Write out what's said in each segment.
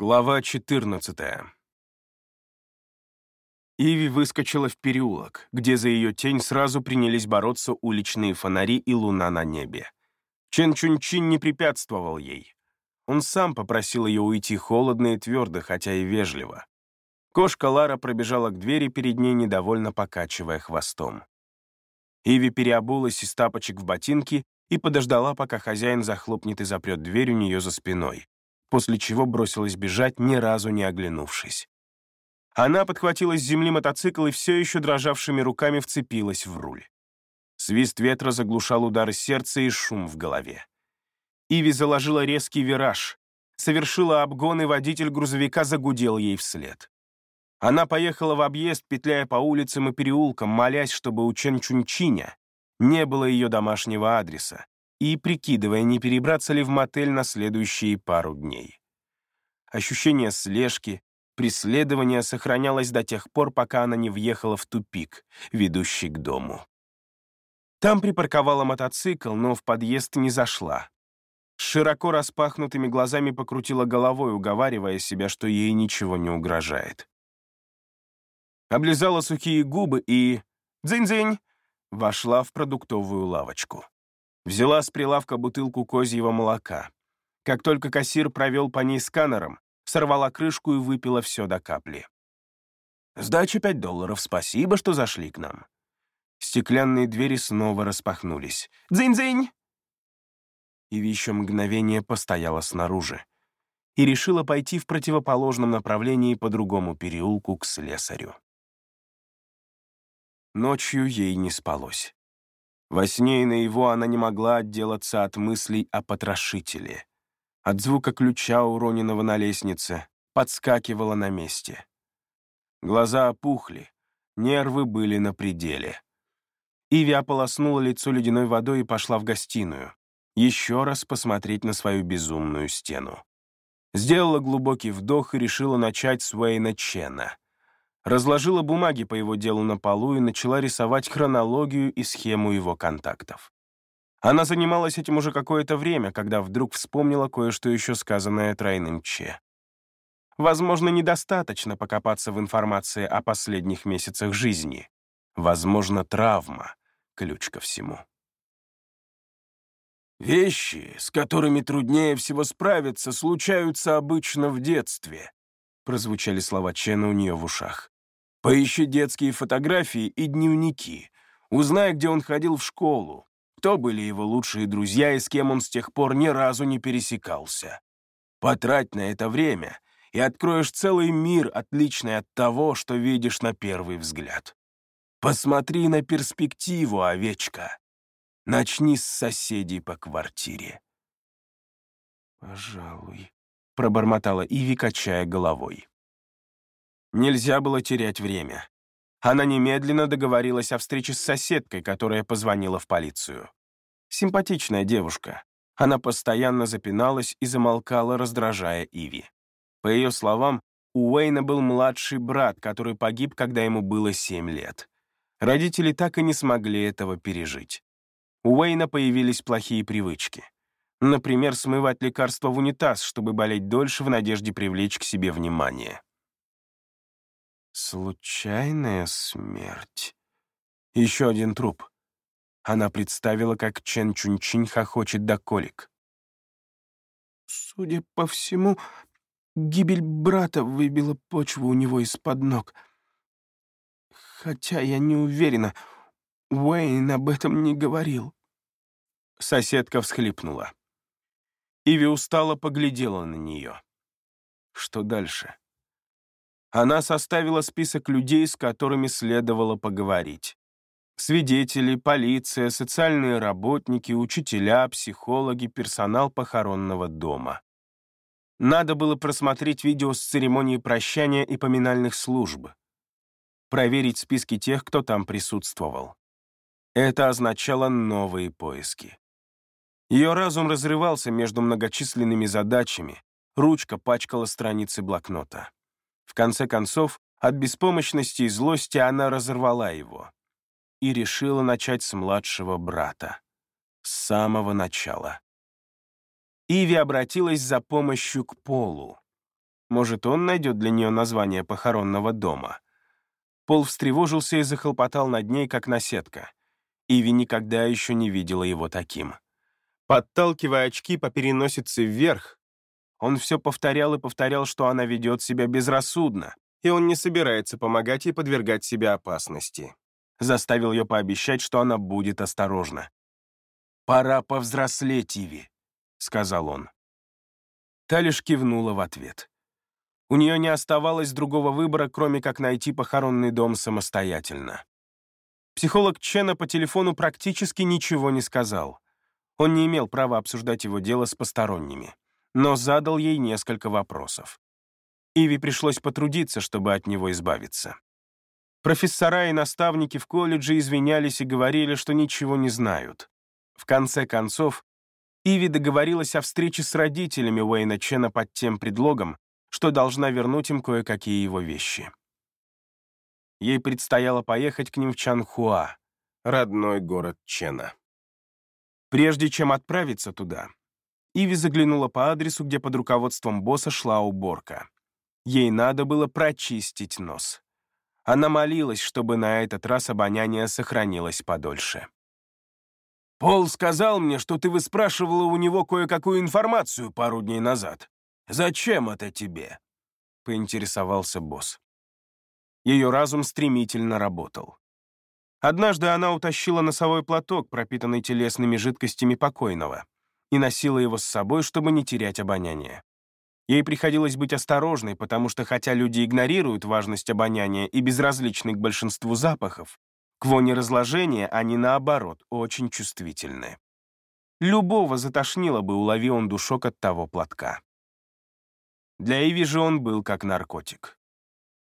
Глава 14 Иви выскочила в переулок, где за ее тень сразу принялись бороться уличные фонари и луна на небе. Чен Чунчин не препятствовал ей. Он сам попросил ее уйти холодно и твердо, хотя и вежливо. Кошка Лара пробежала к двери перед ней, недовольно покачивая хвостом. Иви переобулась из тапочек в ботинки и подождала, пока хозяин захлопнет и запрет дверь у нее за спиной после чего бросилась бежать, ни разу не оглянувшись. Она подхватила с земли мотоцикл и все еще дрожавшими руками вцепилась в руль. Свист ветра заглушал удары сердца и шум в голове. Иви заложила резкий вираж, совершила обгон, и водитель грузовика загудел ей вслед. Она поехала в объезд, петляя по улицам и переулкам, молясь, чтобы у Ченчунчиня не было ее домашнего адреса, и прикидывая, не перебраться ли в мотель на следующие пару дней. Ощущение слежки, преследования сохранялось до тех пор, пока она не въехала в тупик, ведущий к дому. Там припарковала мотоцикл, но в подъезд не зашла. Широко распахнутыми глазами покрутила головой, уговаривая себя, что ей ничего не угрожает. Облизала сухие губы и... «Дзынь-дзынь!» вошла в продуктовую лавочку. Взяла с прилавка бутылку козьего молока. Как только кассир провел по ней сканером, сорвала крышку и выпила все до капли. «Сдача пять долларов, спасибо, что зашли к нам». Стеклянные двери снова распахнулись. «Дзынь-дзынь!» И еще мгновение постояла снаружи и решила пойти в противоположном направлении по другому переулку к слесарю. Ночью ей не спалось. Во сне и наяву она не могла отделаться от мыслей о потрошителе. От звука ключа, уроненного на лестнице, подскакивала на месте. Глаза опухли, нервы были на пределе. Иви ополоснула лицо ледяной водой и пошла в гостиную, еще раз посмотреть на свою безумную стену. Сделала глубокий вдох и решила начать с Уэйна Чена — разложила бумаги по его делу на полу и начала рисовать хронологию и схему его контактов. Она занималась этим уже какое-то время, когда вдруг вспомнила кое-что еще сказанное тройным Че. Возможно, недостаточно покопаться в информации о последних месяцах жизни. Возможно, травма — ключ ко всему. «Вещи, с которыми труднее всего справиться, случаются обычно в детстве», прозвучали слова Чена у нее в ушах. Поищи детские фотографии и дневники. Узнай, где он ходил в школу, кто были его лучшие друзья и с кем он с тех пор ни разу не пересекался. Потрать на это время, и откроешь целый мир, отличный от того, что видишь на первый взгляд. Посмотри на перспективу, овечка. Начни с соседей по квартире. «Пожалуй», — пробормотала Иви, качая головой. Нельзя было терять время. Она немедленно договорилась о встрече с соседкой, которая позвонила в полицию. Симпатичная девушка. Она постоянно запиналась и замолкала, раздражая Иви. По ее словам, у Уэйна был младший брат, который погиб, когда ему было 7 лет. Родители так и не смогли этого пережить. У Уэйна появились плохие привычки. Например, смывать лекарства в унитаз, чтобы болеть дольше в надежде привлечь к себе внимание. Случайная смерть. Еще один труп. Она представила, как Чен Чунчин хохочет до колик. Судя по всему, гибель брата выбила почву у него из-под ног. Хотя я не уверена, Уэйн об этом не говорил. Соседка всхлипнула. Иви устало поглядела на нее. Что дальше? Она составила список людей, с которыми следовало поговорить. Свидетели, полиция, социальные работники, учителя, психологи, персонал похоронного дома. Надо было просмотреть видео с церемонии прощания и поминальных служб. Проверить списки тех, кто там присутствовал. Это означало новые поиски. Ее разум разрывался между многочисленными задачами, ручка пачкала страницы блокнота. В конце концов, от беспомощности и злости она разорвала его и решила начать с младшего брата. С самого начала. Иви обратилась за помощью к Полу. Может, он найдет для нее название похоронного дома. Пол встревожился и захлопотал над ней, как наседка. Иви никогда еще не видела его таким. Подталкивая очки по переносице вверх, он все повторял и повторял, что она ведет себя безрассудно, и он не собирается помогать ей подвергать себя опасности. Заставил ее пообещать, что она будет осторожна. «Пора повзрослеть, Иви», — сказал он. Та лишь кивнула в ответ. У нее не оставалось другого выбора, кроме как найти похоронный дом самостоятельно. Психолог Чена по телефону практически ничего не сказал. Он не имел права обсуждать его дело с посторонними, но задал ей несколько вопросов. Иви пришлось потрудиться, чтобы от него избавиться. Профессора и наставники в колледже извинялись и говорили, что ничего не знают. В конце концов, Иви договорилась о встрече с родителями Уэйна Чена под тем предлогом, что должна вернуть им кое-какие его вещи. Ей предстояло поехать к ним в Чанхуа, родной город Чена. Прежде чем отправиться туда, Иви заглянула по адресу, где под руководством босса шла уборка. Ей надо было прочистить нос. Она молилась, чтобы на этот раз обоняние сохранилось подольше. «Пол сказал мне, что ты выспрашивала у него кое-какую информацию пару дней назад. Зачем это тебе?» — поинтересовался босс. Ее разум стремительно работал. Однажды она утащила носовой платок, пропитанный телесными жидкостями покойного, и носила его с собой, чтобы не терять обоняние. Ей приходилось быть осторожной, потому что хотя люди игнорируют важность обоняния и безразличны к большинству запахов, к воне разложения они, наоборот, очень чувствительны. Любого затошнило бы, улови он душок от того платка. Для Иви же он был как наркотик.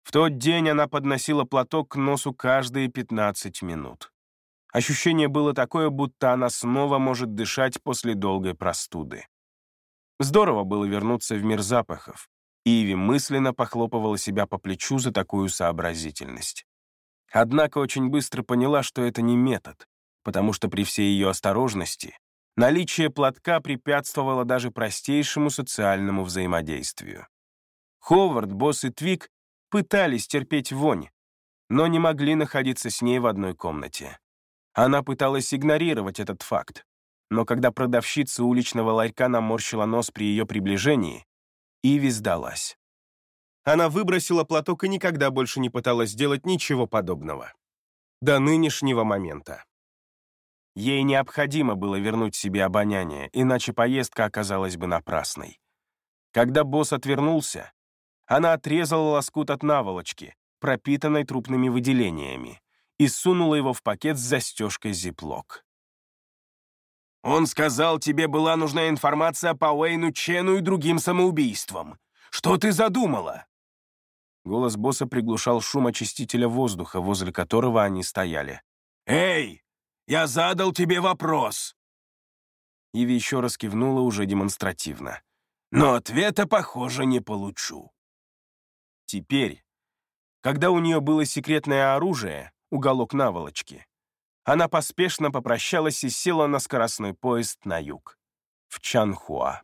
В тот день она подносила платок к носу каждые 15 минут. Ощущение было такое, будто она снова может дышать после долгой простуды. Здорово было вернуться в мир запахов. Иви мысленно похлопывала себя по плечу за такую сообразительность. Однако очень быстро поняла, что это не метод, потому что при всей ее осторожности наличие платка препятствовало даже простейшему социальному взаимодействию. Ховард, Босс и Твик пытались терпеть вонь, но не могли находиться с ней в одной комнате. Она пыталась игнорировать этот факт, но когда продавщица уличного ларька наморщила нос при ее приближении, Иви сдалась. Она выбросила платок и никогда больше не пыталась сделать ничего подобного. До нынешнего момента. Ей необходимо было вернуть себе обоняние, иначе поездка оказалась бы напрасной. Когда босс отвернулся, она отрезала лоскут от наволочки, пропитанной трупными выделениями, и сунула его в пакет с застежкой зиплок. «Он сказал, тебе была нужна информация по Уэйну Чену и другим самоубийствам. Что ты задумала?» Голос босса приглушал шум очистителя воздуха, возле которого они стояли. «Эй, я задал тебе вопрос!» Иви еще раз кивнула уже демонстративно. «Но ответа, похоже, не получу». Теперь, когда у нее было секретное оружие, уголок наволочки, она поспешно попрощалась и села на скоростной поезд на юг, в Чанхуа.